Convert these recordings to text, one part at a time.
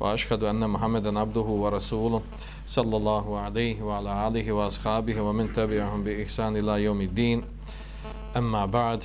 وأشهد أن محمدا عبده ورسوله صلى الله عليه وعلى آله وأصحابه ومن تبعهم بإحسان إلى يوم الدين أما بعد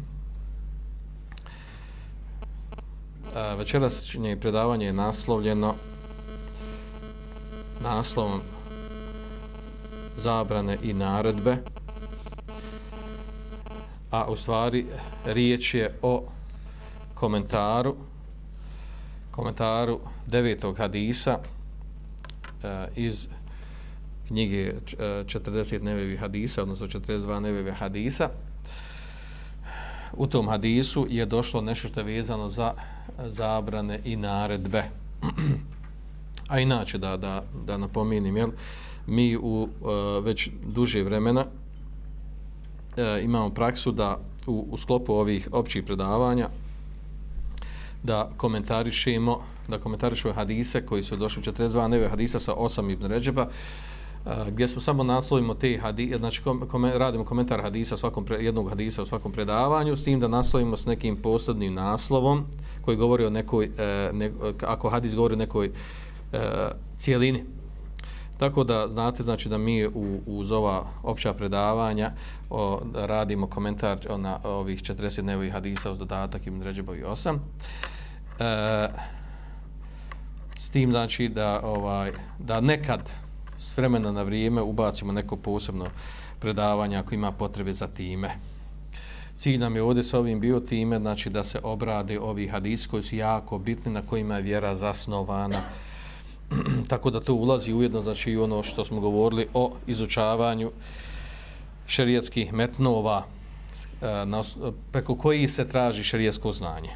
večeras je predavanje naslovljeno naslovom zabrane i naredbe a u stvari riječ je o komentaru komentaru devetog hadisa e, iz knjige e, 40 nevevi hadisa odnosno 42 nevevi hadisa u tom hadisu je došlo nešto što je vezano za eh, zabrane i naredbe. A inače, da, da, da napominim, jel, mi u uh, već duže vremena uh, imamo praksu da u, u sklopu ovih općih predavanja da komentarišemo da komentarišemo hadise koji su došli 42 neve hadisa sa 8 ibn Ređeba gdje smo samo naslovimo te hadise, znači kom, kom, radimo komentar hadisa svakom pre, jednog hadisa u svakom predavanju, s tim da naslovimo s nekim posebnim naslovom koji govori o nekoj, e, ne, ako hadis govori o nekoj e, cijelini. Tako da znate znači da mi u, uz ova opća predavanja o, radimo komentar na ovih 40 dnevih hadisa uz dodatak im i 8. E, s tim znači da ovaj da nekad s vremena na vrijeme ubacimo neko posebno predavanje ako ima potrebe za time. Cilj nam je ovdje s ovim bio time, znači da se obrade ovi hadis koji su jako bitni, na kojima je vjera zasnovana. Tako da to ulazi ujedno, znači i ono što smo govorili o izučavanju šerijetskih metnova eh, na, preko koji se traži šerijetsko znanje.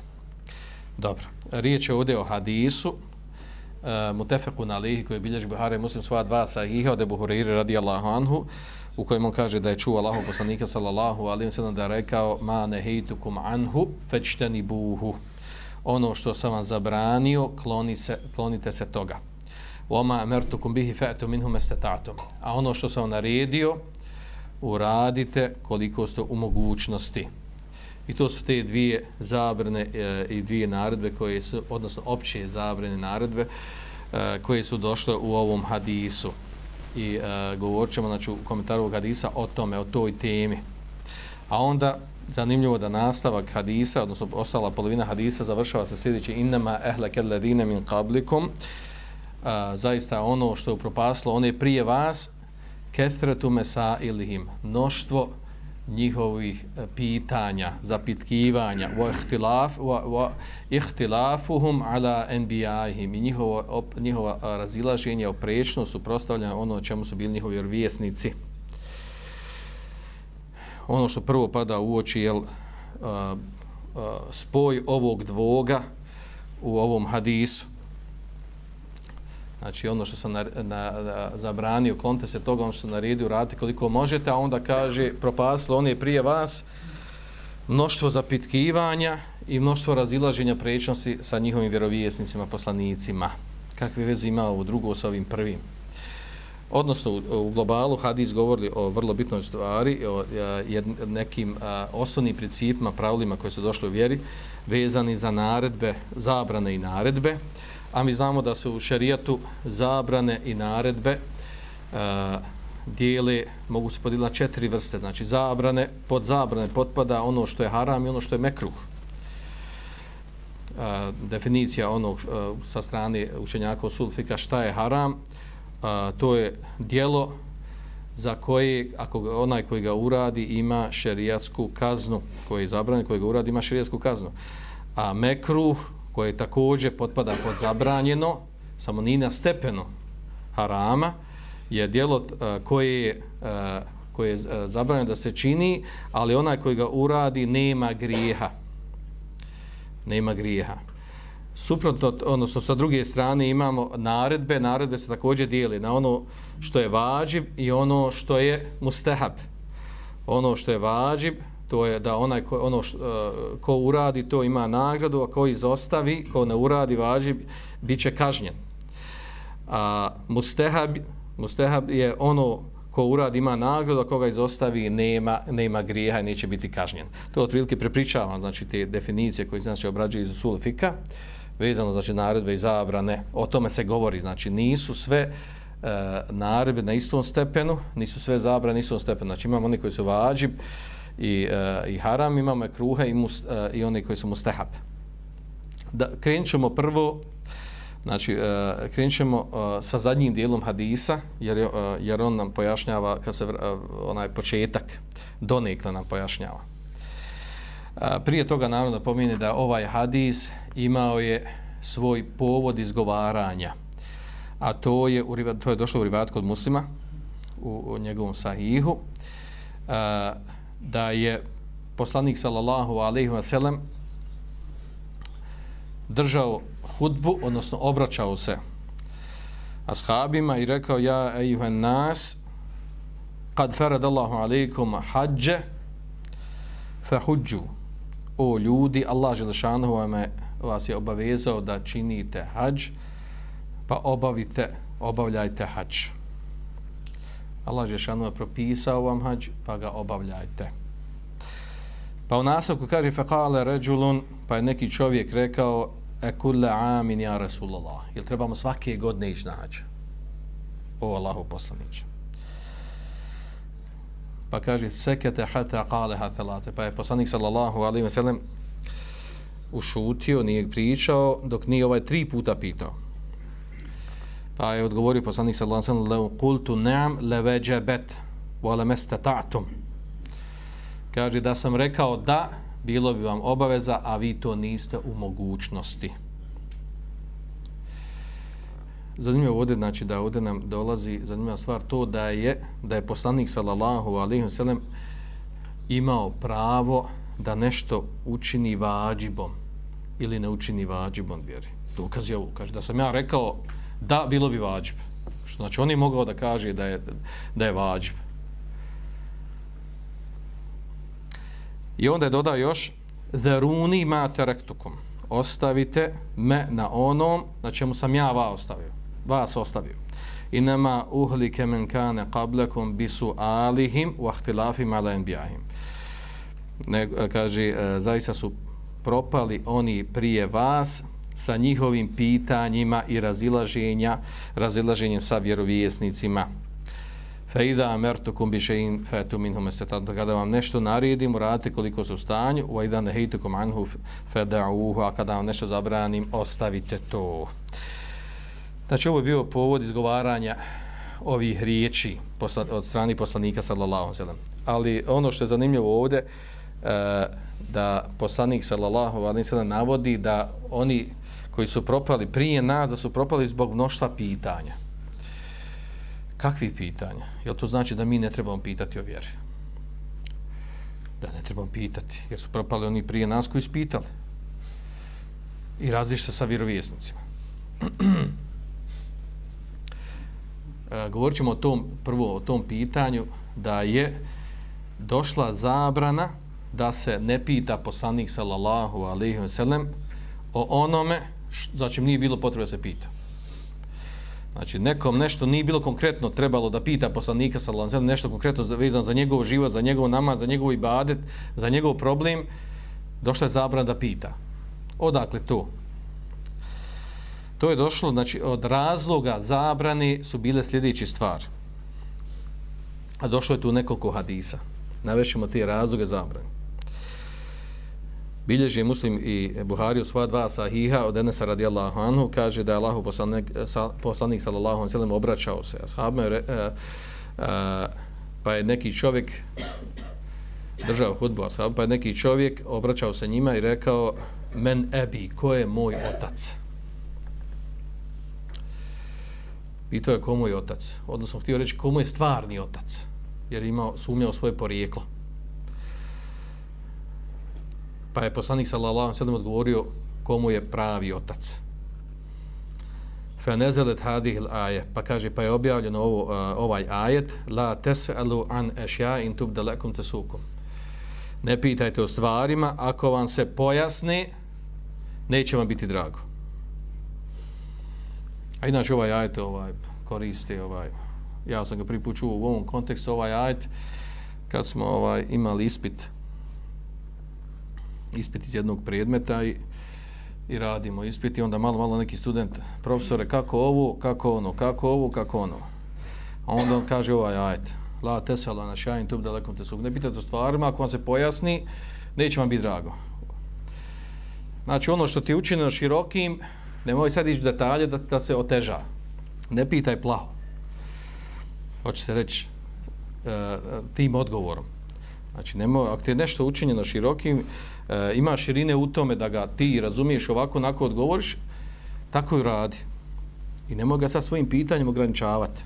Dobro, riječ je ovdje o hadisu, uh, mutefekun alihi koji bilježi Buhari muslim sva dva sahiha od Ebu Hureyre radijallahu anhu u kojem on kaže da je čuo Allahu poslanika sallallahu alim sallam da je rekao ma nehejtukum anhu fečteni buhu ono što sam vam zabranio kloni se, klonite se toga Oma amertukum bihi fa'tu minhum estatatum. A ono što sam naredio, uradite koliko ste u mogućnosti. I to su te dvije zabrane e, i dvije naredbe koje su, odnosno opće zabrane naredbe e, koje su došle u ovom hadisu. I e, govorit ćemo znači, u komentaru ovog hadisa o tome, o toj temi. A onda zanimljivo da nastavak hadisa, odnosno ostala polovina hadisa završava se sljedeći innama ehle kelledine min qablikum a, zaista ono što je upropaslo one prije vas kethretu mesa ilihim mnoštvo njihovih e, pitanja, zapitkivanja, wa ihtilaf wa, wa ihtilafuhum ala anbiya'ihim. I njihovo op, njihova razilaženja oprečno su prostavljena ono čemu su bili njihovi vjesnici. Ono što prvo pada u oči je spoj ovog dvoga u ovom hadisu znači ono što sam na, na, na, zabranio, klonite se toga, ono što sam naredio, radite koliko možete, a onda kaže, propaslo one prije vas, mnoštvo zapitkivanja i mnoštvo razilaženja prečnosti sa njihovim vjerovijesnicima, poslanicima. Kakve veze ima ovo drugo sa ovim prvim? Odnosno, u, u globalu hadis govori o vrlo bitnoj stvari, o jed, nekim a, osnovnim principima, pravilima koje su došli u vjeri, vezani za naredbe, zabrane i naredbe a mi znamo da su u šerijatu zabrane i naredbe uh, dijele, mogu se podijeliti na četiri vrste, znači zabrane, pod zabrane potpada ono što je haram i ono što je mekruh. Uh, definicija onog uh, sa strane učenjaka sulfika šta je haram, uh, to je dijelo za koje, ako onaj koji ga uradi, ima šerijatsku kaznu, koji je zabranjen, koji ga uradi, ima šerijatsku kaznu. A mekruh, koje također potpada pod zabranjeno, samo ni na stepenu harama, je dijelo eh, koje je, eh, koje je eh, zabranjeno da se čini, ali onaj koji ga uradi nema grijeha. Nema grijeha. Suprotno, odnosno sa druge strane imamo naredbe, naredbe se također dijeli na ono što je vađib i ono što je mustehab. Ono što je vađib, to je da onaj ko, ono što, e, ko uradi to ima nagradu, a ko izostavi, ko ne uradi važi, bit će kažnjen. A mustehab, mustehab je ono ko uradi ima nagradu, a koga izostavi nema, nema grijeha i neće biti kažnjen. To otprilike prepričavam, znači te definicije koje znači obrađuju iz Sulfika. Vezano znači naredbe i zabrane, o tome se govori, znači nisu sve e, naredbe na istom stepenu, nisu sve zabrane na istom stepenu, znači imamo oni koji su vađib i, e, i haram, imamo kruhe i, mus, e, i one koji su mustahab. Da, krenut ćemo prvo, znači e, krenut ćemo e, sa zadnjim dijelom hadisa, jer, e, jer on nam pojašnjava, kad se e, onaj početak donekle nam pojašnjava. E, prije toga naravno pomeni da ovaj hadis imao je svoj povod izgovaranja. A to je, u, to je došlo u rivat kod muslima u, u njegovom sahihu e, da je poslanik sallallahu alejhi ve sellem držao hudbu, odnosno obraćao se ashabima i rekao ja ejuhan nas kad faradallahu alaikum hađe fa huđu o ljudi, Allah Želešanu vam je, vas je obavezao da činite hađ, pa obavite, obavljajte hađ. Allah Žešanu je propisao vam hađ, pa ga obavljajte. Pa u nastavku kaže, fekale ređulun, pa je neki čovjek rekao, e kulle amin ja Rasulallah. Jel trebamo svake godine ići na hađ? O Allahu poslaniče pa kaže sekete hata qale hathalate pa je poslanik sallallahu alejhi ve sellem ušutio nije pričao dok nije ovaj tri puta pitao pa je odgovorio poslanik sallallahu alejhi ve sellem qultu na'am la wajabat wa lam mastata'tum." kaže da sam rekao da bilo bi vam obaveza a vi to niste u mogućnosti Zanimljivo ovdje, znači da ovdje nam dolazi zanimljiva stvar to da je da je poslanik sallallahu alejhi ve sellem imao pravo da nešto učini vađibom ili ne učini vađibom vjeri. Dokaz je ovo, kaže da sam ja rekao da bilo bi vađb. Što znači on je mogao da kaže da je da je vađb. I onda je dodao još zaruni ma taraktukum. Ostavite me na onom na čemu sam ja vas ostavio vas ostavio. Inama uhlike men kane qablakum bisu alihim wa ihtilafim ala enbijahim. Ne, kaže, e, zaista su propali oni prije vas sa njihovim pitanjima i razilaženja, razilaženjem sa vjerovjesnicima. Fa idha amartukum bi shay'in fatu minhu masatan. Kada vam nešto naredim, uradite koliko su u stanju, wa idha nehejtukum anhu fad'uhu, a kada vam nešto zabranim, ostavite to. Znači, ovo je bio povod izgovaranja ovih riječi od strani poslanika sallallahu sallam. Ali ono što je zanimljivo ovdje, e, da poslanik sallallahu sallam navodi da oni koji su propali prije nas, da su propali zbog mnoštva pitanja. Kakvih pitanja? Jel to znači da mi ne trebamo pitati o vjeri? Da ne trebamo pitati, jer su propali oni prije nas koji su pitali. I različite sa vjerovjesnicima. E, govorit ćemo o tom, prvo o tom pitanju, da je došla zabrana da se ne pita poslanik sallallahu alaihi wa sallam o onome znači nije bilo potrebe da se pita. Znači, nekom nešto nije bilo konkretno trebalo da pita poslanika sallallahu alaihi nešto konkretno vezan za njegov život, za njegov namaz, za njegov ibadet, za njegov problem, došla je zabrana da pita. Odakle to? To je došlo, znači, od razloga zabrane su bile sljedeći stvar. A došlo je tu nekoliko hadisa. Navešimo te razloge zabrane. Bilježi muslim i Buhari u svoja dva sahiha od Enesa radijallahu anhu kaže da je Allah poslanik, poslanik sallallahu anhu sallam obraćao se. Ashabima je, e, e, pa je neki čovjek držao hudbu ashab, pa je neki čovjek obraćao se njima i rekao men ebi, ko je moj otac? Pitao je komu je otac. Odnosno, htio reći komu je stvarni otac. Jer je imao, sumnjao svoje porijeklo. Pa je poslanik sallallahu sallam odgovorio komu je pravi otac. Fenezelet hadih aje. Pa kaže, pa je objavljeno ovo, uh, ovaj ajet la tes'alu an ešja in tub dalekum tesukum. Ne pitajte o stvarima, ako vam se pojasni, neće vam biti drago. A inače ovaj ajet ovaj, koristi, ovaj, ja sam ga pripučuo u ovom kontekstu, ovaj ajet, kad smo ovaj imali ispit, ispit iz jednog predmeta i, i radimo ispit i onda malo, malo neki student, profesore, kako ovo, kako ono, kako ovo, kako ono. A onda on kaže ovaj ajet, la tesala na šajin tub dalekom te sugne. Ne pitate o stvarima, ako vam se pojasni, neće vam biti drago. Znači, ono što ti je učinjeno širokim, nemoj sad ići detalje da, da se oteža. Ne pitaj plaho. Hoće se reći e, e tim odgovorom. Znači, nemoj, ako ti je nešto učinjeno širokim, e, ima širine u tome da ga ti razumiješ ovako, onako odgovoriš, tako i radi. I ne mogu ga sad svojim pitanjem ograničavati.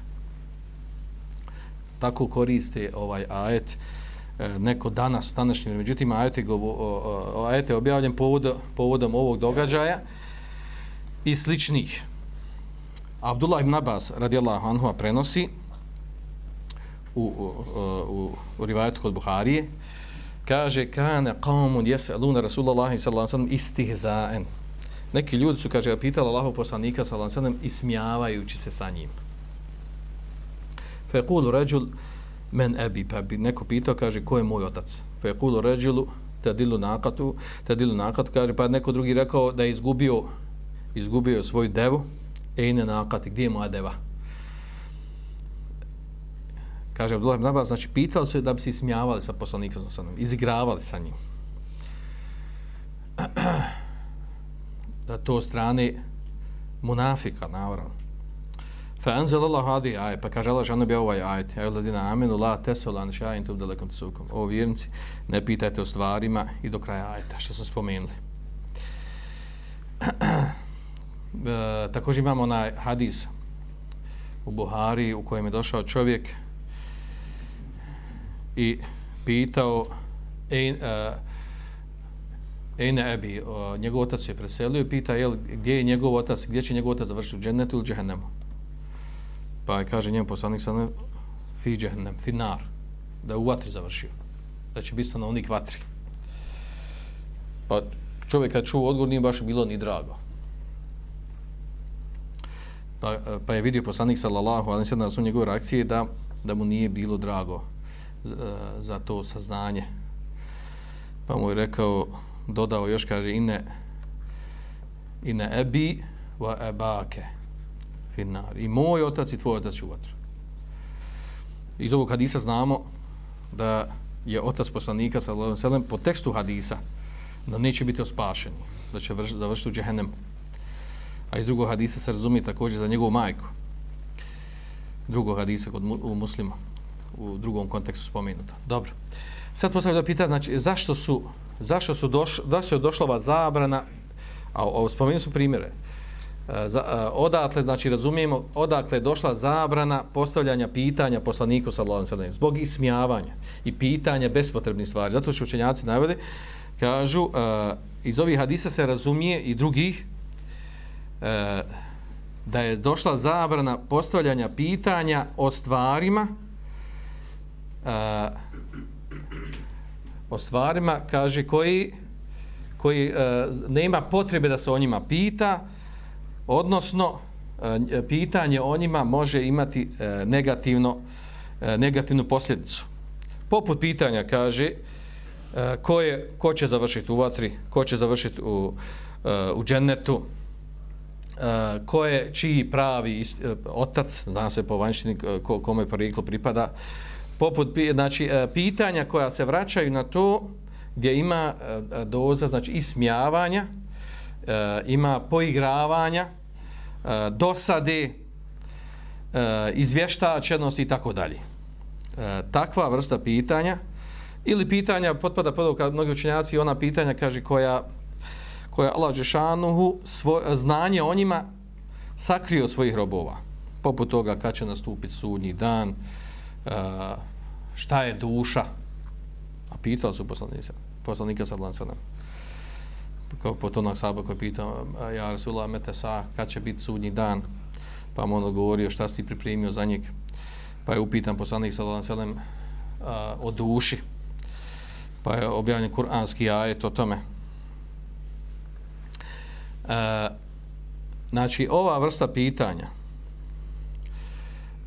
Tako koriste ovaj ajet e, neko danas, u današnjem, međutim, ajet je, govo, ajet je objavljen povod, povodom ovog događaja i sličnih. Abdullah ibn Abbas, radijallahu anhu, prenosi u, u, u, u rivajetu kod Buharije, kaže, kane qawmun jesaluna Rasulullahi sallallahu sallam istihzaen. Neki ljudi su, kaže, pitali Allahu poslanika sallallahu sallam ismijavajući se sa njim. Fekulu ređul men ebi, pa bi neko pitao, kaže, ko je moj otac? Fekulu ređulu tadilu nakatu, tadilu nakatu, kaže, pa neko drugi rekao da je izgubio, izgubio svoju devu, ejne nakati, gdje je moja deva? Kaže Abdullah ibn Abbas, znači pitali su da bi se smijavali sa poslanikom sa njim, izigravali sa njim. Da to strane munafika, naravno. Fa anzal Allah hadi aj, pa kaže Allah žano bi ovaj ajet, aj ladina amenu la tesolan šajin tub dalekom tsukom. O vjernici, ne pitajte o stvarima i do kraja ajeta, što smo spomenuli. e, također imamo onaj hadis u Buhari u kojem je došao čovjek i pitao Ejne Ebi, njegov otac je preselio i pita jel, gdje je njegov otac, gdje će njegov otac završiti u džennetu ili džehennemu. Pa je kaže njemu poslanik sa fi džehennem, fi nar, da je u vatri završio, da će biti stanovnik vatri. Pa čovjek kad čuo odgovor nije baš bilo ni drago. Pa, pa je vidio poslanik sallallahu alejhi ve sellem na su njegove reakcije da, da mu nije bilo drago E, za to saznanje. Pa mu je rekao, dodao još, kaže, ine, ine ebi wa ebake finar. I moj otac i tvoj otac će u vatru. Iz ovog hadisa znamo da je otac poslanika sa selem po tekstu hadisa da neće biti ospašeni, da će vrš, završiti u džehennemu. A iz drugog hadisa se razumije također za njegovu majku. Drugog hadisa kod mu, u muslima u drugom kontekstu spomenuto. Dobro. Sad postavljam da pita, znači, zašto su, zašto su doš, da se došla ova zabrana, a a spomenu su primjere, e, za, a, odatle, znači, razumijemo, odakle je došla zabrana postavljanja pitanja poslaniku sa Allahom sallam, zbog ismijavanja i pitanja bespotrebnih stvari. Zato što učenjaci navode, kažu, a, iz ovih hadisa se razumije i drugih, a, da je došla zabrana postavljanja pitanja o stvarima, a, o stvarima, kaže, koji, koji a, nema potrebe da se o njima pita, odnosno a, pitanje o njima može imati a, negativno, a, negativnu posljedicu. Poput pitanja, kaže, a, ko, je, ko će završiti u vatri, ko će završiti u, a, u džennetu, Uh, ko je čiji pravi ist, uh, otac, zna se po vanjštini ko, kome pariklo pripada, uh, poput znači e, pitanja koja se vraćaju na to gdje ima e, doza znači ismijavanja e, ima poigravanja dosade izvještačenosti i tako dalje. Takva vrsta pitanja ili pitanja potpada pod kad mnogi učenjaci ona pitanja kaže koja koja Allah džešanuhu svoje znanje o njima sakrio od svojih robova poput toga kad će nastupiti sudnji dan uh, šta je duša? A pitao su poslanika poslanika sallallahu alejhi ve sellem. Kao po to sabo koji pitao ja Rasulullah Metesa kad će biti sudnji dan? Pa mu on odgovorio šta si pripremio za njeg? Pa je upitan poslanik sallallahu alejhi ve sellem o duši. Pa je objavljen kuranski ajet o tome. A, znači ova vrsta pitanja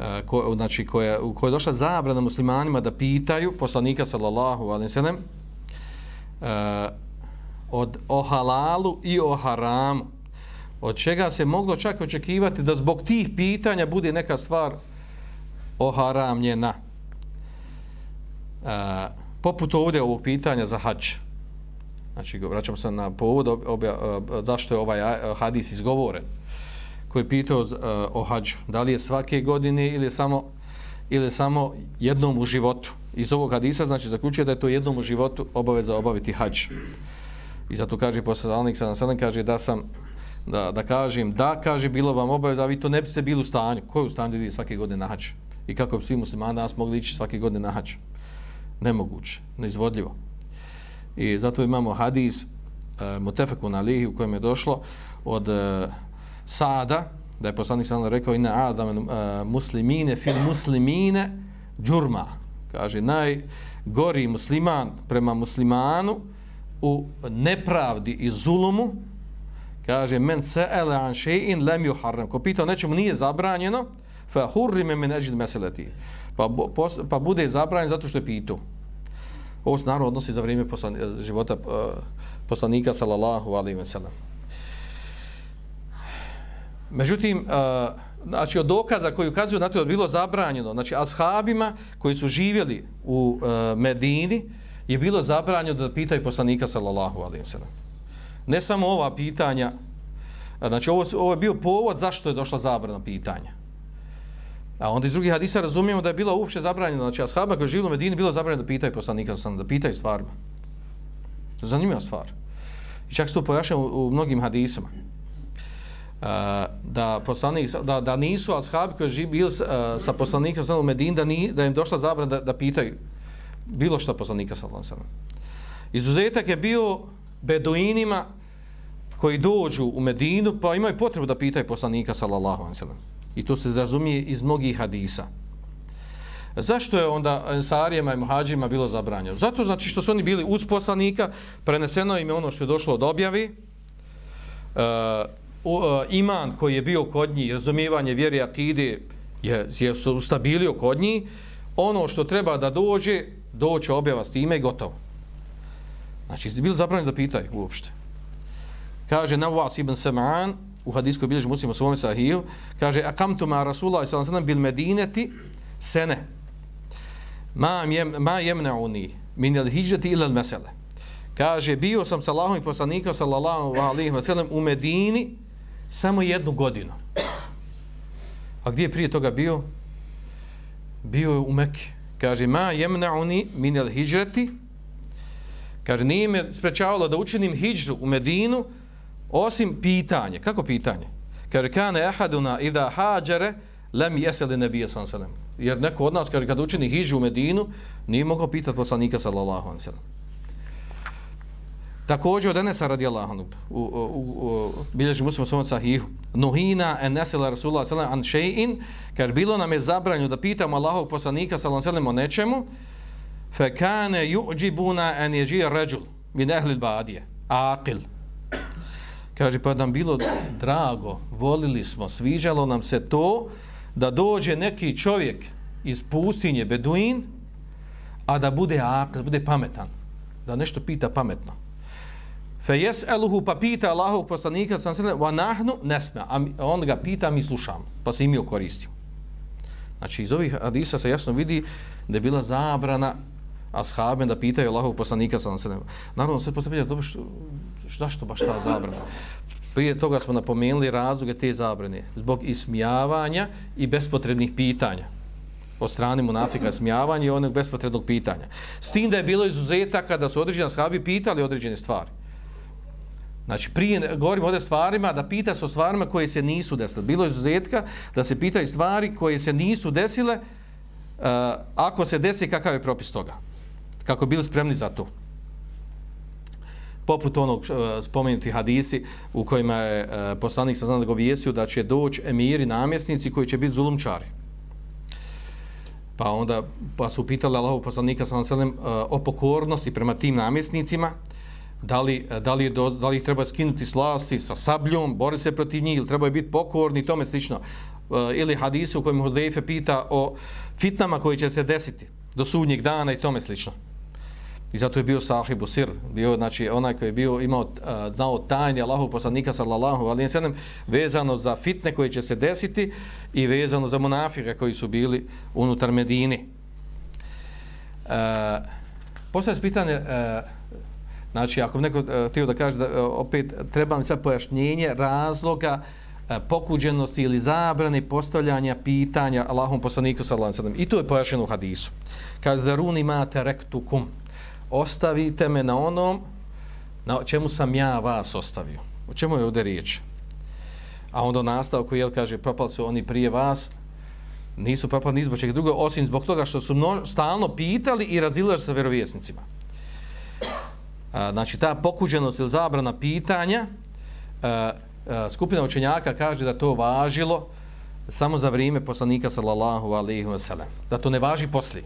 Eh, ko, znači koja u kojoj je došla zabrana muslimanima da pitaju poslanika sallallahu alaihi ve sellem eh, od o halalu i o haramu, od čega se moglo čak očekivati da zbog tih pitanja bude neka stvar oharamljena. E, poput ovdje ovog pitanja za hač. Znači, vraćamo se na povod obja, zašto je ovaj hadis izgovoren koji je pitao uh, o hađu. Da li je svake godine ili samo, ili samo jednom u životu. Iz ovog hadisa znači zaključuje da je to jednom u životu obaveza obaviti hađ. I zato kaže poslanik sa nam kaže da sam da, da kažem da kaže bilo vam obaveza, a vi to ne biste bili u stanju. Ko je u stanju da ide svake godine na hađ? I kako bi svi muslimani danas mogli ići svake godine na hađ? Nemoguće, neizvodljivo. I zato imamo hadis e, Mutefeku na lihi u kojem je došlo od e, Sada, da je poslanik sallallahu rekao ina adam e, muslimine fil muslimine džurma. Kaže, najgori musliman prema muslimanu u nepravdi i zulumu, kaže, men se'ele an še'in lem yuharram. Ko pitao nečemu nije zabranjeno, fa hurrime min eđid meseleti. Pa, pa bude zabranjen zato što je pitao. Ovo se naravno odnosi za vrijeme poslan, života uh, poslanika, sallallahu alaihi wa sallam. Međutim, znači od dokaza koji ukazuju na to je bilo zabranjeno, znači ashabima koji su živjeli u e, Medini, je bilo zabranjeno da pitaju poslanika sallallahu alaihi sallam. Ne samo ova pitanja, znači ovo, ovo je bio povod zašto je došla zabrana pitanja. A onda iz drugih hadisa razumijemo da je bilo uopće zabranjeno, znači ashabima koji živjeli u Medini, bilo zabranjeno da pitaju poslanika sallallahu da pitaju stvarima. Zanimljiva stvar. I čak se to pojašnja u, u mnogim hadisama. Eh, da, poslanik, da, da nisu ashabi koji živi bili eh, sa poslanikom sallallahu u Medini, da, ni, da im došla zabrana da, da pitaju bilo što poslanika sallallahu alejhi. Izuzetak je bio beduinima koji dođu u Medinu pa imaju potrebu da pitaju poslanika sallallahu alejhi. I to se razumije iz mnogih hadisa. Zašto je onda Ensarijama i Muhađima bilo zabranjeno? Zato znači što su oni bili uz poslanika, preneseno im je ono što je došlo od objavi, uh, o, e, iman koji je bio kod njih, razumijevanje vjere akide je, je stabilio kod njih, ono što treba da dođe, doće objava s time i gotovo. Znači, bilo zabranjeno da pitaj uopšte. Kaže Nawas ibn Sam'an, u hadijskoj bilježi muslim u svome sahiju, kaže, a kam tu ma Rasulullah sallam sallam bil medineti sene. Ma, jem, ma jemnauni min il hijjati ila il mesele. Kaže, bio sam sa Allahom i poslanika sallallahu alaihi wa sallam u Medini samo jednu godinu. A gdje je prije toga bio? Bio je u Mekke. Kaže ma yemna'uni min al-hijrati kaže nije me sprečavalo da učinim hidžru u Medinu osim pitanje. Kako pitanje? Kaže kana ahaduna idha hađare, lam yasal an-nabiy sallallahu jer neko od nas kaže kad učini hidžru u Medinu nije mogao pitati poslanika sallallahu alejhi Također od Enesa radijallahu anhu u, u, u, bilježi muslim svojom sahihu. Nuhina en nesela Rasulullah sallam an še'in kar bilo nam je zabranju da pitamo Allahog poslanika sallam sallam o nečemu fe kane ju'đibuna en jeđi ređul min ehlil badije aqil. Kaže pa nam bilo drago volili smo, sviđalo nam se to da dođe neki čovjek iz pustinje Beduin a da bude aqil, da bude pametan da nešto pita pametno. Fe jes'eluhu pa pita Allahov poslanika sam se wa nahnu nesme, A on ga pita mi slušamo. Pa se imio koristio. Znači iz ovih hadisa se jasno vidi da je bila zabrana ashaben da pitaju Allahov poslanika sam se Naravno se postavlja dobro što zašto baš ta zabrana. Prije toga smo napomenuli razloge te zabrane zbog ismijavanja i bespotrebnih pitanja. od strane munafika smijavanje i onog bespotrebnog pitanja. S tim da je bilo izuzetaka da su određeni ashabi pitali određene stvari. Znači, prije, govorimo ovdje stvarima, da pita se o stvarima koje se nisu desile. Bilo je izuzetka da se pitaju stvari koje se nisu desile, uh, ako se desi, kakav je propis toga. Kako bili spremni za to. Poput onog uh, spomenuti hadisi u kojima je uh, poslanik sa znanog vijesio da će doći emiri namjesnici koji će biti zulumčari. Pa onda pa su pitali Allahov poslanika sa uh, o pokornosti prema tim namjesnicima, da li, da li, do, da li ih treba skinuti s vlasti sa sabljom, bori se protiv njih, ili treba biti pokorni i tome slično. E, ili hadisu u kojem Hudejfe pita o fitnama koji će se desiti do sudnjeg dana i tome slično. I zato je bio sahibu sir, bio znači onaj koji je bio imao e, znao tajni Allahu poslanika sallallahu alejhi ve sellem vezano za fitne koji će se desiti i vezano za munafike koji su bili unutar Medine. Uh, Postavlja pitanje uh, Znači, ako neko uh, htio da kaže da uh, opet treba mi sad pojašnjenje razloga uh, pokuđenosti ili zabrane postavljanja pitanja Allahom poslaniku sallallahu alejhi ve. I to je pojašnjeno u hadisu. Kaže da runi mate rektukum. Ostavite me na onom na čemu sam ja vas ostavio. O čemu je ovdje riječ? A onda nastavku, jel kaže, propali su oni prije vas, nisu propali ni zbog čega drugo, osim zbog toga što su mno, stalno pitali i razilaž sa vjerovjesnicima znači ta pokuđenost ili zabrana pitanja a, a, skupina učenjaka kaže da to važilo samo za vrijeme poslanika sallallahu alaihi wa sallam da to ne važi poslije.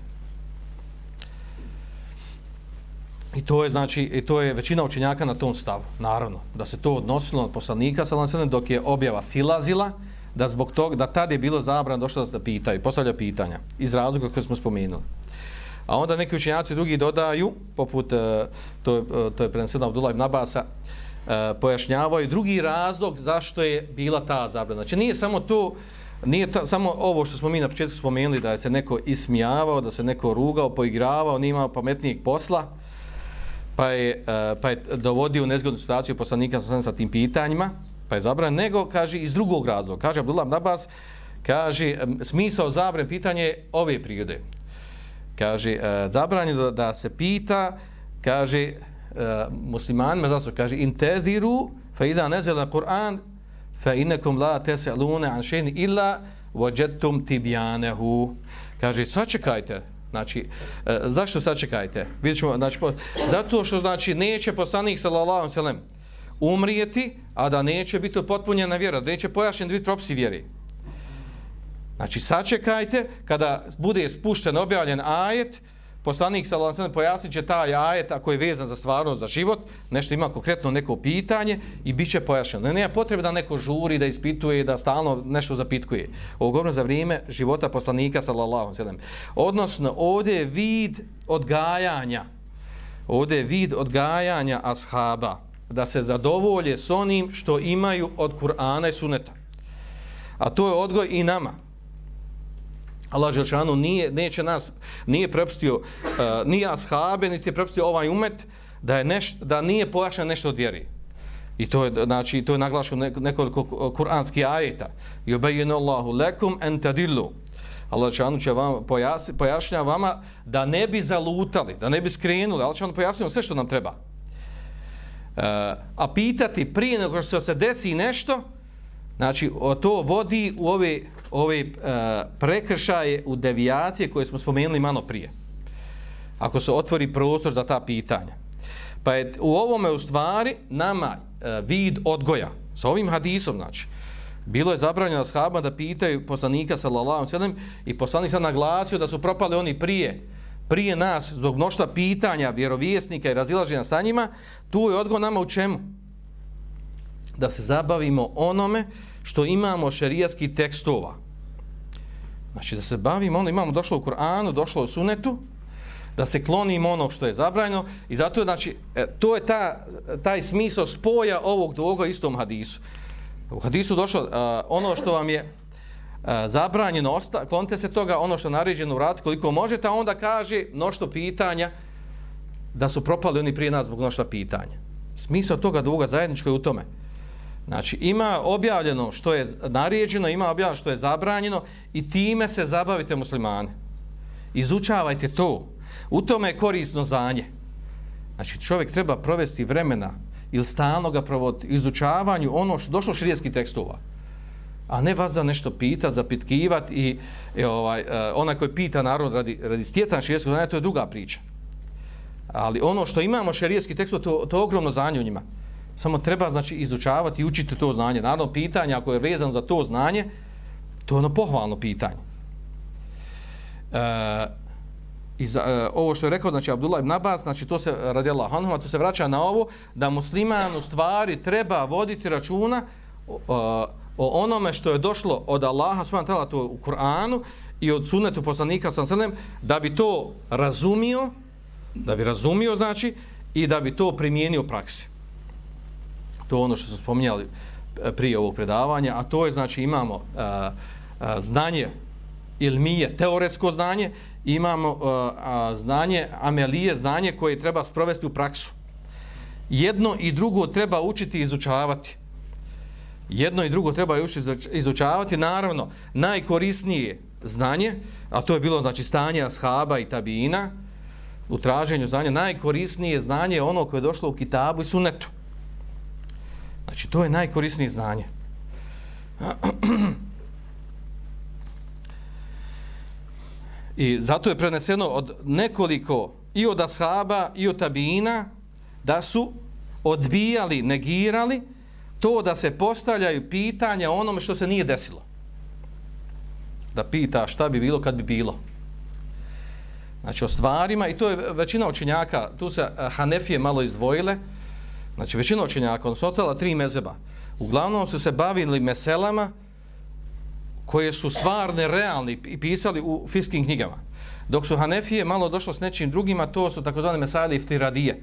I to je znači i to je većina učenjaka na tom stavu naravno da se to odnosilo na poslanika sallallahu alaihi wa dok je objava silazila da zbog tog da tad je bilo zabrano došlo da se pitaju postavlja pitanja iz razloga koje smo spomenuli. A onda neki učenjaci drugi dodaju, poput, e, to, je, to je preneseno Abdullah ibn Abasa, e, pojašnjavaju drugi razlog zašto je bila ta zabrana. Znači nije samo to, nije ta, samo ovo što smo mi na početku spomenuli, da je se neko ismijavao, da se neko rugao, poigravao, nije imao pametnijeg posla, pa je, e, pa je dovodio u nezgodnu situaciju poslanika sa, sa tim pitanjima, pa je zabran, nego, kaže, iz drugog razloga. Kaže Abdullah ibn Abbas, kaže, smisao zabran pitanje ove prirode kaže uh, zabranjeno da, da se pita kaže e, muslimanima zato kaže intediru fa idha nazala quran fa innakum la tasaluna an shay'in illa wajadtum tibyanahu kaže sačekajte. Znači uh, zašto sačekajte? Vidimo znači po, zato što znači neće poslanik sallallahu alejhi ve sellem umrijeti a da neće biti potpunjena vjera da neće pojašnjen biti propisi vjeri Znači, sačekajte, kada bude spušten, objavljen ajet, poslanik sa lancem pojasnit će taj ajet ako je vezan za stvarnost, za život, nešto ima konkretno neko pitanje i bit će pojašnjeno. Ne, nema potrebe da neko žuri, da ispituje, da stalno nešto zapitkuje. Ovo govorim za vrijeme života poslanika sa lancem. Odnosno, ovdje je vid odgajanja, ovdje je vid odgajanja ashaba, da se zadovolje s onim što imaju od Kur'ana i Suneta. A to je odgoj i nama. Allah Želčanu nije, neće nas, nije prepustio uh, ni ashabe, niti je prepustio ovaj umet da, je neš, da nije pojašnjeno nešto od vjeri. I to je, znači, to je naglašeno nekoliko kuranskih ajeta. Jubayinu Allahu lekum entadillu. Allah Želčanu će vam pojasni, pojašnja vama da ne bi zalutali, da ne bi skrenuli. Allah Želčanu pojasnio sve što nam treba. Uh, a pitati prije nego što se desi nešto, znači, to vodi u ove ove uh, prekršaje u devijacije koje smo spomenuli malo prije. Ako se otvori prostor za ta pitanja. Pa je u ovome u stvari nama uh, vid odgoja sa ovim hadisom, znači, bilo je zabranjeno shabama da pitaju poslanika sallallahu alejhi ve i poslanik sam naglasio da su propali oni prije prije nas zbog mnoštva pitanja vjerovjesnika i razilaženja sa njima, tu je odgovor nama u čemu? Da se zabavimo onome što imamo šerijatskih tekstova. Znači da se bavimo ono, imamo došlo u Kur'anu, došlo u Sunetu, da se klonimo ono što je zabranjeno i zato je, znači, e, to je ta, taj smisao spoja ovog dvoga istom hadisu. U hadisu došlo uh, ono što vam je uh, zabranjeno, osta, klonite se toga, ono što je naređeno u ratu koliko možete, a onda kaže mnošto pitanja da su propali oni prije nas zbog mnoštva pitanja. Smisao toga dvoga zajedničko je u tome. Znači, ima objavljeno što je naređeno, ima objavljeno što je zabranjeno i time se zabavite muslimane. Izučavajte to. U tome je korisno znanje. Znači, čovjek treba provesti vremena ili stalno ga provoditi izučavanju ono što došlo širijetskih tekstova. A ne vas da nešto pitat, zapitkivati i, i ovaj, e, ona onaj koji pita narod radi, radi stjecanja širijetskog znanja, to je druga priča. Ali ono što imamo širijetski tekstova, to, to je ogromno znanje u njima. Samo treba znači izučavati i učiti to znanje. Naravno, pitanje ako je vezano za to znanje, to je ono pohvalno pitanje. E, i za, e, ovo što je rekao znači Abdullah ibn Abbas, znači to se radi Allah anhu, to se vraća na ovo da musliman u stvari treba voditi računa o, e, o onome što je došlo od Allaha subhanahu wa taala to u Kur'anu i od sunnetu poslanika sallallahu da bi to razumio, da bi razumio znači i da bi to primijenio u praksi. To je ono što smo spominjali e, prije ovog predavanja, a to je znači imamo a, a, znanje ilmije, teoretsko znanje, imamo a, a, znanje, amelije, znanje koje treba sprovesti u praksu. Jedno i drugo treba učiti i izučavati. Jedno i drugo treba učiti izučavati. Naravno, najkorisnije znanje, a to je bilo znači stanje ashaba i tabina, u traženju znanja, najkorisnije znanje je ono koje je došlo u kitabu i sunetu. Znači, to je najkorisnije znanje. I zato je preneseno od nekoliko i od ashaba i od tabina da su odbijali, negirali to da se postavljaju pitanja onome što se nije desilo. Da pita šta bi bilo kad bi bilo. Znači o stvarima, i to je većina učenjaka, tu se eh, Hanefije malo izdvojile, znači većina učenjaka, ono su ostala tri mezeba, uglavnom su se bavili meselama, koje su stvarne, realne i pisali u fiskim knjigama. Dok su Hanefije malo došlo s nečim drugima, to su takozvane mesale iftiradije.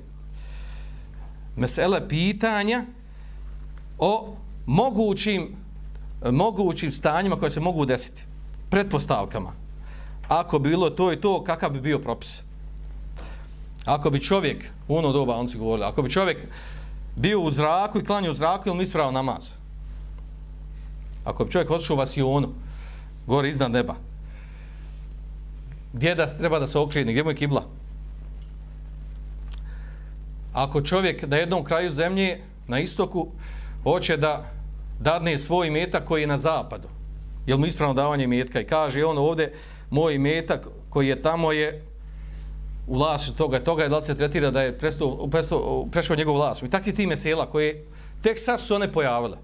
Mesele pitanja o mogućim, mogućim stanjima koje se mogu desiti. Pretpostavkama. Ako bilo to i to, kakav bi bio propis? Ako bi čovjek, u ono doba on si govorili, ako bi čovjek bio u zraku i klanio u zraku, ili mi ispravo namaz? Ako bi čovjek otišao u vasionu, gore iznad neba, gdje da treba da se okrene, gdje mu je kibla? Ako čovjek na jednom kraju zemlje, na istoku, hoće da dadne svoj metak koji je na zapadu, jel mu ispravno davanje metka i kaže on ovdje, moj metak koji je tamo je u vlasu toga, toga je da se tretira da je presto, presto, prešao njegov vlas. I takvi ti mesela koje tek sad su one pojavile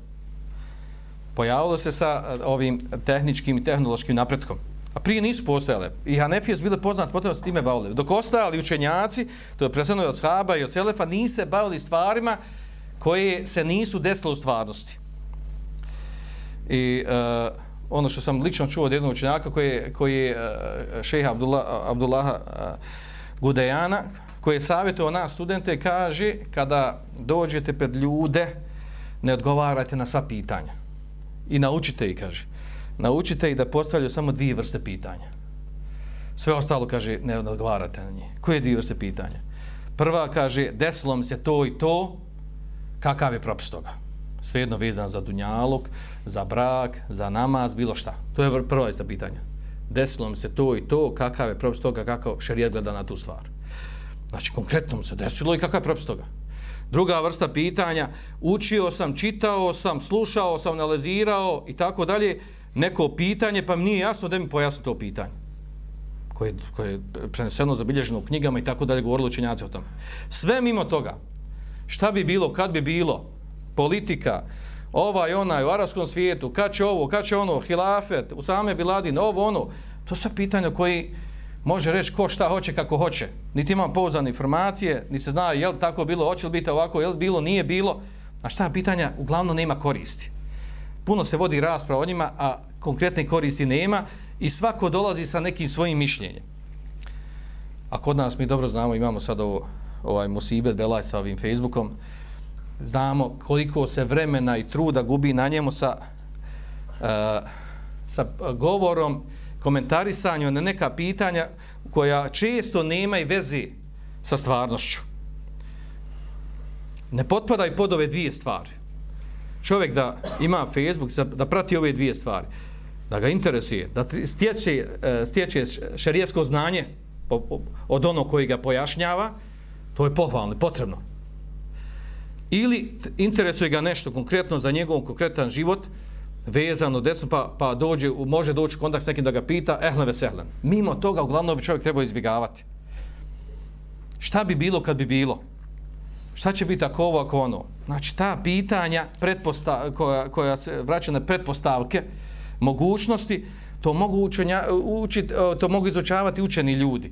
pojavilo se sa eh, ovim tehničkim i tehnološkim napretkom. A prije nisu postojale. I Hanefije su bile poznate, potom se time bavili. Dok ostali učenjaci, to je presredno od Shaba i od Selefa, nise bavili stvarima koje se nisu desile u stvarnosti. I uh, ono što sam lično čuo od jednog učenjaka koji je, koji je eh, uh, šeha Abdullah, Abdullaha uh, Gudejana, koji je savjetovao nas studente, kaže kada dođete pred ljude, ne odgovarajte na sva pitanja i naučite ih, kaže. Naučite ih da postavljaju samo dvije vrste pitanja. Sve ostalo, kaže, ne odgovarate na nje. Koje dvije vrste pitanja? Prva, kaže, desilo mi se to i to, kakav je propis toga? Svejedno vezan za dunjalog, za brak, za namaz, bilo šta. To je prva vrsta pitanja. Desilo mi se to i to, kakav je propis toga, kako šarijet gleda na tu stvar. Znači, konkretno mi se desilo i kakav je propis toga? Druga vrsta pitanja, učio sam, čitao sam, slušao sam, analizirao i tako dalje, neko pitanje, pa mi nije jasno da mi pojasni to pitanje koje, koje je preneseno, zabilježeno u knjigama i tako dalje, govorili učenjaci o tom. Sve mimo toga, šta bi bilo, kad bi bilo, politika, ovaj, onaj, u arabskom svijetu, kad će ovo, kad će ono, hilafet, Usame Biladin, ovo, ono, to su pitanja koji, može reći ko šta hoće kako hoće. Niti ima pouzdane informacije, ni se zna je li tako bilo, hoće li biti ovako, je li bilo, nije bilo. A šta pitanja uglavnom nema koristi. Puno se vodi rasprava o njima, a konkretne koristi nema i svako dolazi sa nekim svojim mišljenjem. A kod nas mi dobro znamo, imamo sad ovo, ovaj Musibet Belaj sa ovim Facebookom, znamo koliko se vremena i truda gubi na njemu sa, uh, sa govorom komentarisanju na neka pitanja koja često nema i vezi sa stvarnošću. Ne potpadaj pod ove dvije stvari. Čovjek da ima Facebook, da prati ove dvije stvari. da ga interesuje, da stječe, e, stječe šarijesko znanje od ono koji ga pojašnjava, to je pohvalno, potrebno. Ili interesuje ga nešto konkretno za njegov konkretan život, vezano desno, pa, pa dođe, može doći u kontakt s nekim da ga pita, ehlen vesehlen. Mimo toga, uglavnom bi čovjek trebao izbjegavati. Šta bi bilo kad bi bilo? Šta će biti ako ovo, ako ono? Znači, ta pitanja koja, koja se vraća na pretpostavke, mogućnosti, to mogu, učenja, učit, to mogu izučavati učeni ljudi.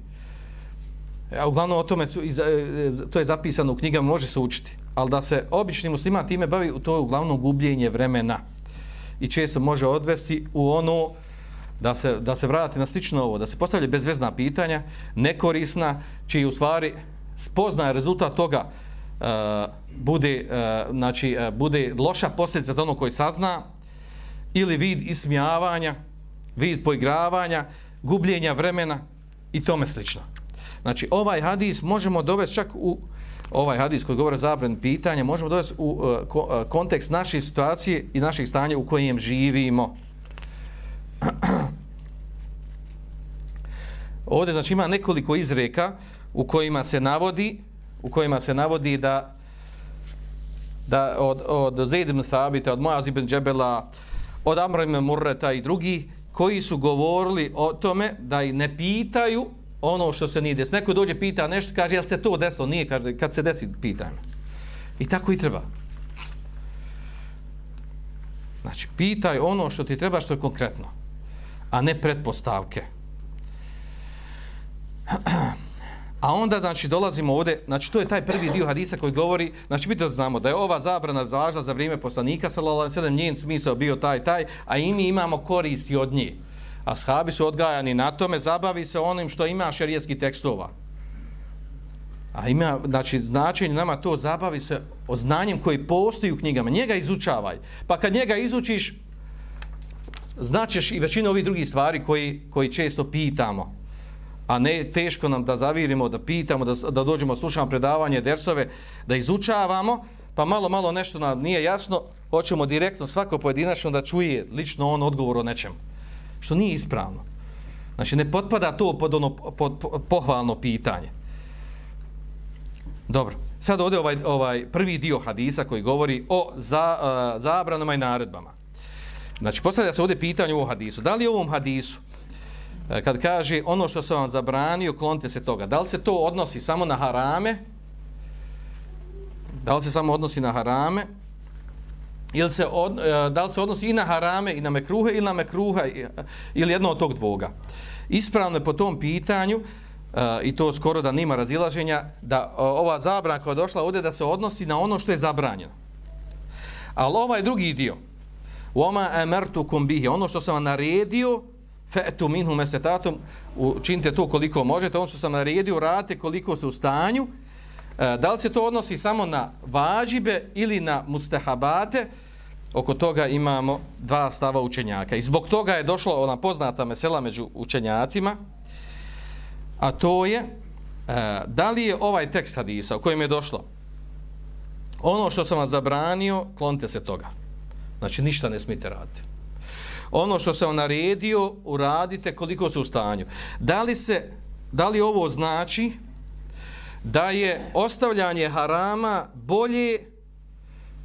E, uglavnom o tome su, e, e, to je zapisano u knjigama, može se učiti. Ali da se obični muslima time bavi, to je uglavnom gubljenje vremena. I često može odvesti u ono da se, da se vrati na slično ovo, da se postavlja bezvezna pitanja, nekorisna, čiji u stvari spoznaje rezultat toga uh, bude, uh, znači, uh, bude loša posljedica za ono koji sazna, ili vid ismijavanja, vid poigravanja, gubljenja vremena i tome slično. Znači, ovaj hadis možemo dovesti čak u ovaj hadis koji govore zabran pitanja, možemo dovesti u uh, ko, uh, kontekst naše situacije i naših stanja u kojem živimo. Ovdje znači ima nekoliko izreka u kojima se navodi u kojima se navodi da da od od Zaid ibn Sabita, od Muaz ibn Džebela, od Amra ibn Murreta i drugi koji su govorili o tome da i ne pitaju ono što se nije desilo. Neko dođe pita nešto, kaže, jel se to desilo? Nije, kaže, kad se desi, pitaj me. I tako i treba. Znači, pitaj ono što ti treba, što je konkretno, a ne pretpostavke. A onda, znači, dolazimo ovdje, znači, to je taj prvi dio hadisa koji govori, znači, mi da znamo da je ova zabrana važna za vrijeme poslanika, sallallahu alejhi njen smisao bio taj, taj, a i mi imamo koristi od nje. A su odgajani na tome, zabavi se onim što ima šerijetski tekstova. A ima, znači, značenje nama to zabavi se o znanjem koji postoji u knjigama. Njega izučavaj. Pa kad njega izučiš, značeš i većinu ovih drugih stvari koji, koji često pitamo a ne teško nam da zavirimo, da pitamo, da, da dođemo, slušamo predavanje, dersove, da izučavamo, pa malo, malo nešto nam nije jasno, hoćemo direktno svako pojedinačno da čuje lično on odgovor o nečem, što nije ispravno. Znači, ne potpada to pod ono pod, pod, pohvalno pitanje. Dobro, sad ovdje ovaj, ovaj prvi dio hadisa koji govori o za, uh, zabranama i naredbama. Znači, postavlja se ovdje pitanje u ovom hadisu. Da li u ovom hadisu e, kad kaže ono što sam vam zabranio, klonite se toga. Da li se to odnosi samo na harame? Da li se samo odnosi na harame? Ili se od, e, da li se odnosi i na harame i na mekruhe ili na mekruha e, ili jedno od tog dvoga? Ispravno je po tom pitanju e, i to skoro da nima razilaženja da ova zabrana koja je došla ovdje da se odnosi na ono što je zabranjeno. Ali ovaj drugi dio u oma emertu kombihi, ono što sam vam naredio, fe'tu minhu mesetatum, učinite to koliko možete, ono što sam naredio, radite koliko se u stanju, E, da li se to odnosi samo na važibe ili na mustahabate, oko toga imamo dva stava učenjaka. I zbog toga je došlo ona poznata mesela među učenjacima, a to je, e, da li je ovaj tekst hadisa u kojem je došlo, ono što sam vam zabranio, klonite se toga. Znači, ništa ne smite raditi ono što se vam naredio, uradite koliko su u stanju. Da li, se, da li ovo znači da je ostavljanje harama bolje,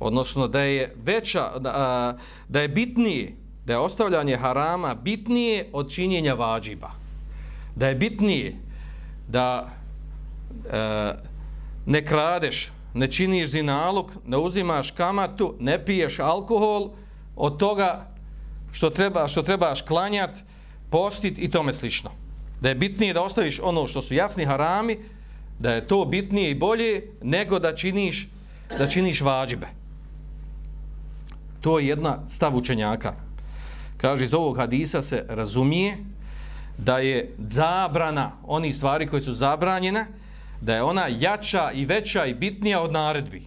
odnosno da je veća, da, da je bitnije, da je ostavljanje harama bitnije od činjenja vađiba. Da je bitnije da e, ne kradeš, ne činiš zinalog, ne uzimaš kamatu, ne piješ alkohol, od toga što treba što trebaš klanjat, postit i tome slično. Da je bitnije da ostaviš ono što su jasni harami, da je to bitnije i bolje nego da činiš da činiš vađibe. To je jedna stav učenjaka. Kaže, iz ovog hadisa se razumije da je zabrana oni stvari koje su zabranjene, da je ona jača i veća i bitnija od naredbi.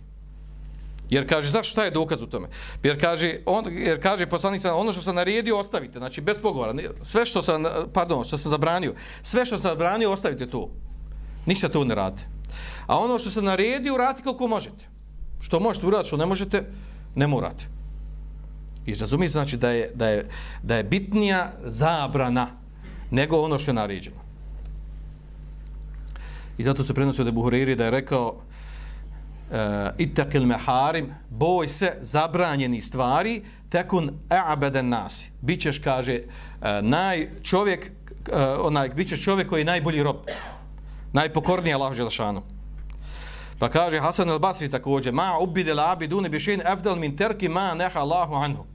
Jer kaže, zašto šta je dokaz u tome? Jer kaže, on, jer kaže poslanik sam, ono što sam naredio, ostavite. Znači, bez pogovora. Sve što sam, pardon, što sam zabranio, sve što sam zabranio, ostavite to. Ništa to ne radite. A ono što se naredi, uradite koliko možete. Što možete uraditi, što ne možete, ne morate. I razumije znači da je, da, je, da je bitnija zabrana nego ono što je naređeno. I zato se prenosi od Ebu Huriri da je rekao e, uh, itakil meharim, boj se zabranjeni stvari, tekun e'abeden nasi. Bićeš, kaže, uh, naj, čovjek, uh, onaj, bićeš čovjek koji je najbolji rob, najpokorniji Allah Želešanu. Pa kaže Hasan al-Basri također, ma ubide la abidune bišin efdal min terki ma neha Allahu anhu.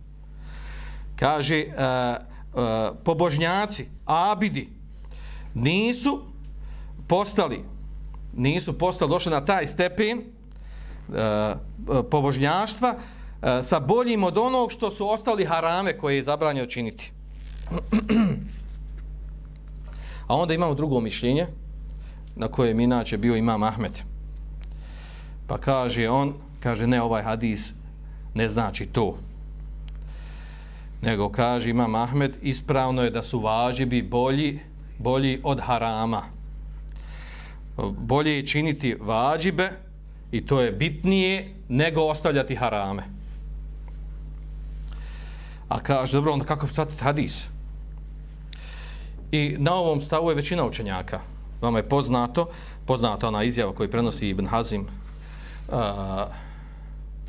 Kaže, uh, uh, pobožnjaci, abidi, nisu postali, nisu postali, došli na taj stepen uh, pobožnjaštva uh, sa boljim od onog što su ostali harame koje je zabranjeno činiti. A onda imamo drugo mišljenje na kojem inače bio imam Ahmed. Pa kaže on, kaže ne ovaj hadis ne znači to. Nego kaže imam Ahmed, ispravno je da su važibi bolji, bolji od harama bolje je činiti vađibe i to je bitnije nego ostavljati harame. A kaže, dobro, onda kako shvatiti hadis? I na ovom stavu je većina učenjaka. Vama je poznato, poznata ona izjava koju prenosi Ibn Hazim, uh,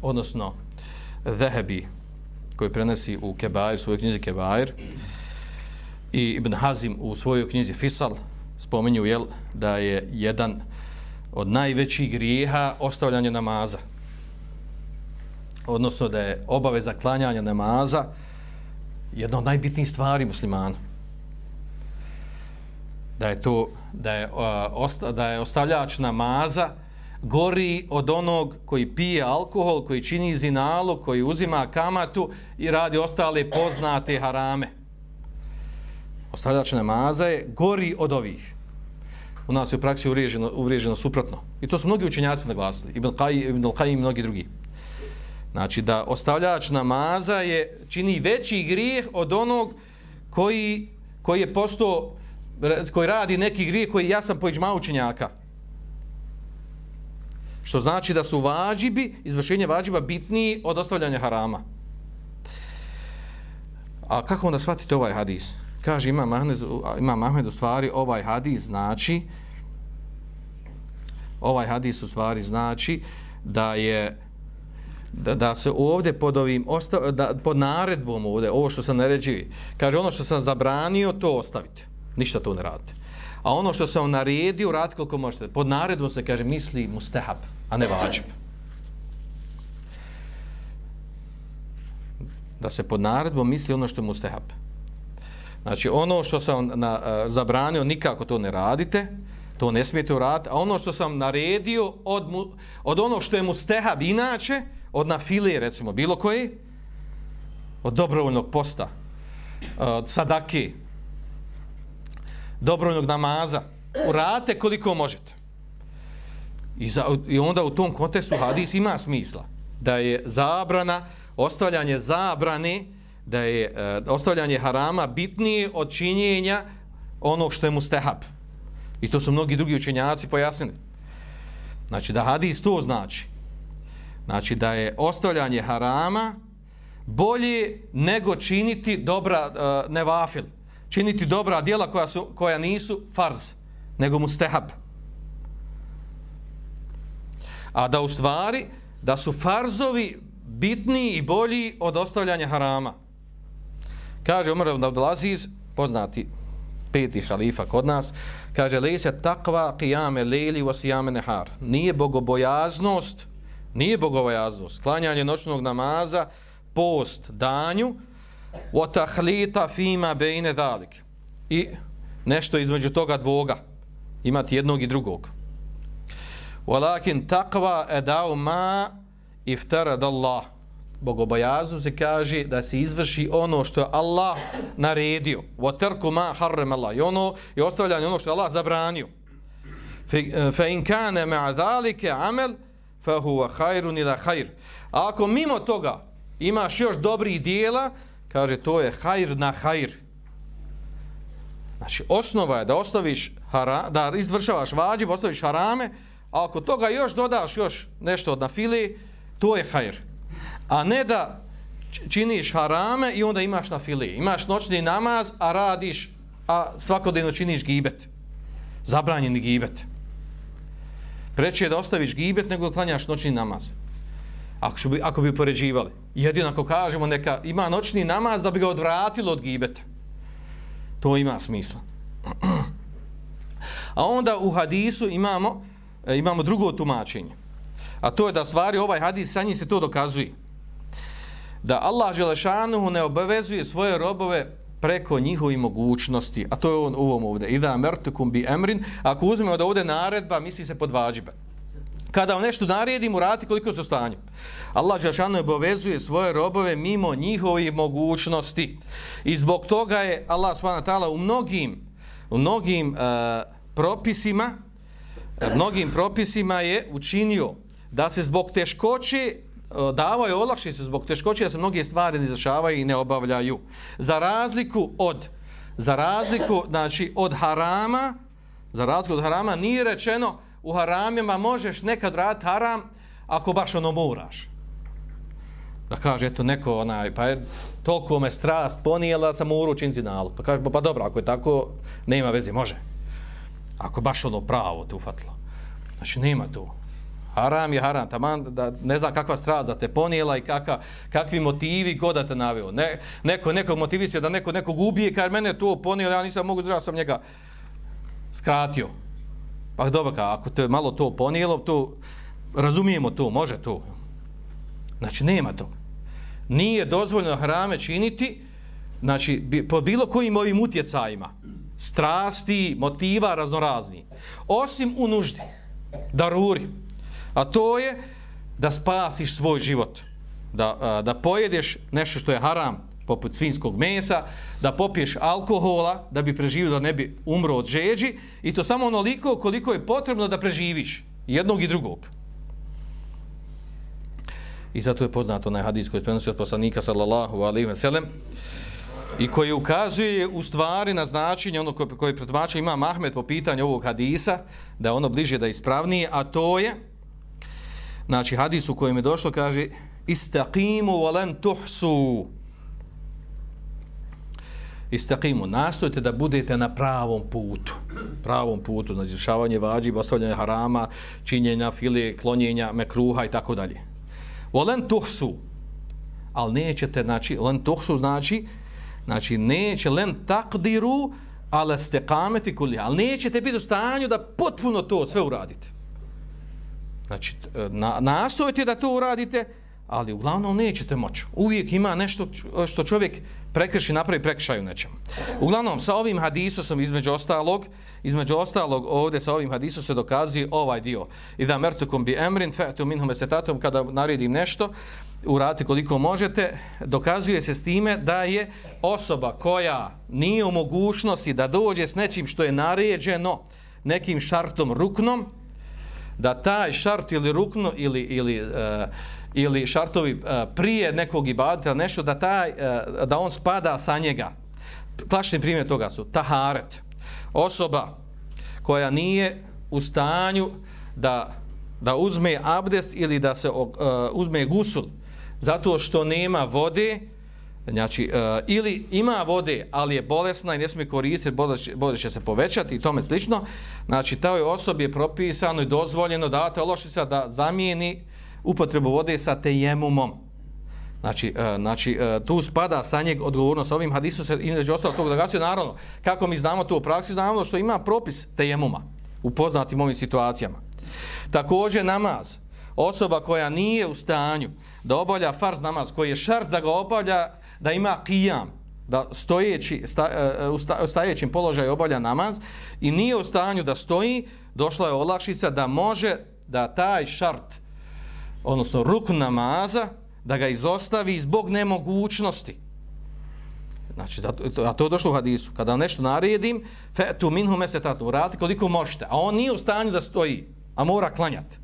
odnosno Zehebi, koji prenosi u Kebair, svojoj knjizi Kebair, i Ibn Hazim u svojoj knjizi Fisal, spominju jel, da je jedan od najvećih grijeha ostavljanje namaza. Odnosno da je obaveza klanjanja namaza jedna od najbitnijih stvari muslimana. Da je to da je, osta, da je ostavljač namaza gori od onog koji pije alkohol, koji čini zinalo, koji uzima kamatu i radi ostale poznate harame. Ostavljač namaza je gori od ovih u nas je u praksi uvriježeno, uvriježeno suprotno. I to su mnogi učenjaci naglasili. Ibn Qaj, Ibn Qaj i mnogi drugi. Znači da ostavljač namaza je čini veći grijeh od onog koji, koji je posto koji radi neki grije koji ja sam pojiđma učenjaka. Što znači da su vađibi, izvršenje vađiba bitniji od ostavljanja harama. A kako onda shvatite ovaj hadis? Kaže Imam Ahmed, ima Ahmed u stvari ovaj hadis znači ovaj hadis u stvari znači da je da, da se ovdje pod ovim osta, da, pod naredbom ovdje ovo što sam naređio kaže ono što sam zabranio to ostavite ništa to ne radite. A ono što sam naredio radite koliko možete. Pod naredbom se kaže misli mustahab a ne vađib. Da se pod naredbom misli ono što je mustahab. Znači, ono što sam na, uh, zabranio, nikako to ne radite, to ne smijete uraditi, a ono što sam naredio od, mu, od ono što je mustahab inače, od na filije, recimo, bilo koji, od dobrovoljnog posta, od sadake, dobrovoljnog namaza, uradite koliko možete. I, za, I onda u tom kontekstu hadis ima smisla da je zabrana, ostavljanje zabrane, da je e, ostavljanje harama bitnije od činjenja onog što je mustehab. I to su mnogi drugi učenjaci pojasnili. Znači da hadis to znači. Znači da je ostavljanje harama bolje nego činiti dobra e, nevafil. Činiti dobra djela koja, su, koja nisu farz, nego mustehab. A da u stvari da su farzovi bitniji i bolji od ostavljanja harama. Kaže Umar ibn Abdulaziz, poznati peti halifa kod nas, kaže lejse takva qiyame lejli wa siyame nehar. Nije bogobojaznost, nije bogobojaznost, klanjanje noćnog namaza, post danju, wa tahlita fima bejne dalik. I nešto između toga dvoga, imati jednog i drugog. Walakin takva edau ma iftarad Allah bogobojazu se kaže da se izvrši ono što je Allah naredio. Wa tarku ma harrama Allah. I ono i ostavljanje ono što je Allah zabranio. Fa in kana ma'a zalika amal fa huwa khairun ila khair. A ako mimo toga imaš još dobrih dijela, kaže to je hajr na hajr. Znači osnova je da ostaviš hara, da izvršavaš vađib, ostaviš harame, a ako toga još dodaš još nešto od nafile, to je hajr. a ne da činiš harame i onda imaš nafile. Imaš noćni namaz, a radiš, a svakodnevno činiš gibet. Zabranjeni gibet. Preče je da ostaviš gibet nego da klanjaš noćni namaz. Ako bi, ako bi upoređivali. Jedino ako kažemo neka ima noćni namaz da bi ga odvratilo od gibeta. To ima smisla. A onda u hadisu imamo e, imamo drugo tumačenje. A to je da stvari ovaj hadis sa njim se to dokazuje. Da Allah Želešanuhu ne obavezuje svoje robove preko njihovi mogućnosti. A to je on u ovom ovdje. Ida mertukum bi emrin. Ako uzmemo da ovdje naredba, misli se pod vađibe. Kada vam nešto naredimo, rati koliko su stanju. Allah Žešanu obavezuje svoje robove mimo njihovih mogućnosti. I zbog toga je Allah s.w.t. u mnogim, u mnogim uh, propisima e, mnogim propisima je učinio da se zbog teškoće e, davaju olakšice zbog teškoće da se mnoge stvari ne izrašavaju i ne obavljaju. Za razliku od za razliku znači od harama, za razliku od harama nije rečeno u haramima možeš nekad raditi haram ako baš ono moraš. Da kaže, eto, neko, onaj, pa je toliko me strast ponijela, sam moru učiniti nalog. Pa kaže, pa, pa dobro, ako je tako, nema veze, može. Ako baš ono pravo te ufatilo. Znači, nema to. Haram je haram, taman da ne znam kakva strast da te ponijela i kaka, kakvi motivi god da te naveo. Ne, neko, nekog motivi se da neko nekog ubije, kaže mene to ponijela, ja nisam mogu držati, sam njega skratio. Pa dobro, ka, ako te malo to ponijelo, to razumijemo to, može to. Znači, nema to. Nije dozvoljeno harame činiti, znači, po bilo kojim ovim utjecajima, strasti, motiva raznorazni, osim u nuždi, daruri, A to je da spasiš svoj život. Da, da pojedeš nešto što je haram, poput svinskog mesa, da popiješ alkohola, da bi preživio, da ne bi umro od žeđi, i to samo onoliko koliko je potrebno da preživiš jednog i drugog. I zato je poznato onaj hadis koji je prenosio od poslanika sallallahu alaihi wa sallam i koji ukazuje u stvari na značenje ono koje, koje pretmača ima Mahmed po pitanju ovog hadisa, da je ono bliže da je ispravnije, a to je znači hadis u kojem je došlo kaže istaqimu wa lan tuhsu istaqimu nastojte da budete na pravom putu. Pravom putu znači izvršavanje vađi ostavljanje harama činjenja file klonjenja mekruha i tako dalje. Volen lan tuhsu al nećete znači lan tuhsu znači znači neće len takdiru ale ste kameti kulli al nećete biti u stanju da potpuno to sve uradite. Znači, e, na, nastojte da to uradite, ali uglavnom nećete moći. Uvijek ima nešto što čovjek prekrši, napravi prekršaj u nečem. Uglavnom, sa ovim hadisom između ostalog, između ostalog ovdje sa ovim hadisom se dokazuje ovaj dio. I da mertukum bi emrin, fe'tu minhum esetatum, kada naredim nešto, uradite koliko možete, dokazuje se s time da je osoba koja nije u mogućnosti da dođe s nečim što je naređeno nekim šartom ruknom, da taj šart ili rukno ili, ili, uh, ili šartovi e, prije nekog ibadeta nešto da taj e, da on spada sa njega klasični primjer toga su taharet osoba koja nije u stanju da da uzme abdest ili da se uh, uzme gusul zato što nema vode Znači, uh, ili ima vode, ali je bolesna i ne smije koristiti, bolest će se povećati i tome slično. Znači, toj osobi je propisano i dozvoljeno da te ološica da zamijeni upotrebu vode sa tejemumom. Znači, e, znači e, tu spada sa njeg odgovornost. Ovim hadisom se inače ostalo tog da naravno, kako mi znamo to u praksi, znamo što ima propis tejemuma u poznatim ovim situacijama. Također namaz, osoba koja nije u stanju da obavlja farz namaz, koji je šart da ga obavlja da ima kijam, da stojeći, sta, e, u sta, stajećim položaju obavlja namaz i nije u stanju da stoji, došla je olakšica da može da taj šart, odnosno ruk namaza, da ga izostavi zbog nemogućnosti. Znači, a to je došlo u hadisu. Kada nešto naredim, fe tu minhu mesetatu, vratite koliko možete. A on nije u stanju da stoji, a mora klanjati.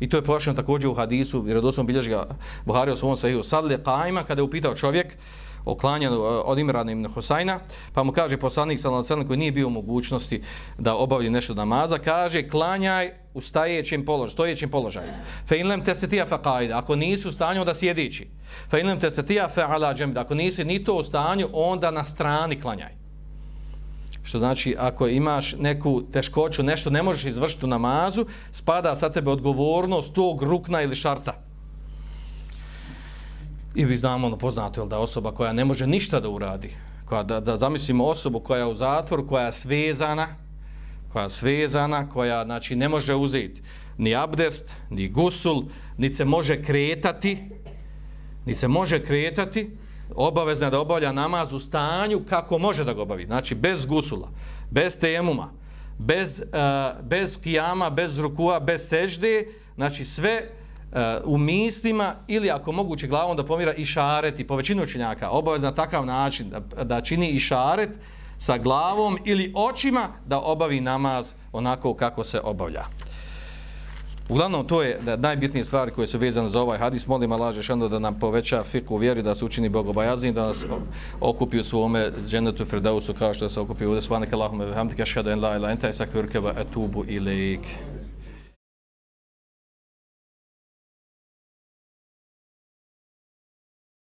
I to je pojašnjeno također u hadisu, jer od osnovom bilježi ga Buhari u svom sahiju, sad li kajima, kada je upitao čovjek, uh, oklanjan e, od Imrana ibn Husajna, pa mu kaže poslanik sallallahu alejhi koji nije bio u mogućnosti da obavi nešto namaza, kaže klanjaj u stajećem položaju, stojećem položaju. Fa in lam tastati'a fa qa'id, ako nisu u stanju da sjedići. Fa in lam tastati'a fa 'ala jamb, ako nisi ni to u stanju, onda na strani klanjaj. Što znači, ako imaš neku teškoću, nešto ne možeš izvršiti u namazu, spada sa tebe odgovornost tog rukna ili šarta. I vi znamo ono poznato, jel, da osoba koja ne može ništa da uradi, koja, da, da zamislimo osobu koja je u zatvoru, koja je svezana, koja je svezana, koja znači, ne može uzeti ni abdest, ni gusul, ni se može kretati, ni se može kretati, obavezna da obavlja namaz u stanju kako može da ga obavi. Znači, bez gusula, bez temuma, bez, uh, bez kijama, bez rukua, bez sežde, znači sve uh, Eh, u mislima ili ako moguće glavom da pomira i šaret i po većinu učenjaka, obavezna na takav način da, da čini i šaret sa glavom ili očima da obavi namaz onako kako se obavlja. Uglavnom, to je da najbitnije stvari koje su vezane za ovaj hadis. Molim Allah Žešanu da nam poveća fiku u vjeri, da se učini bogobajazni, da nas okupi u svome dženetu Fredausu kao što se okupi u Desvanika Allahume Vhamdika Šhada en la ila enta isakvirke va etubu ilaik.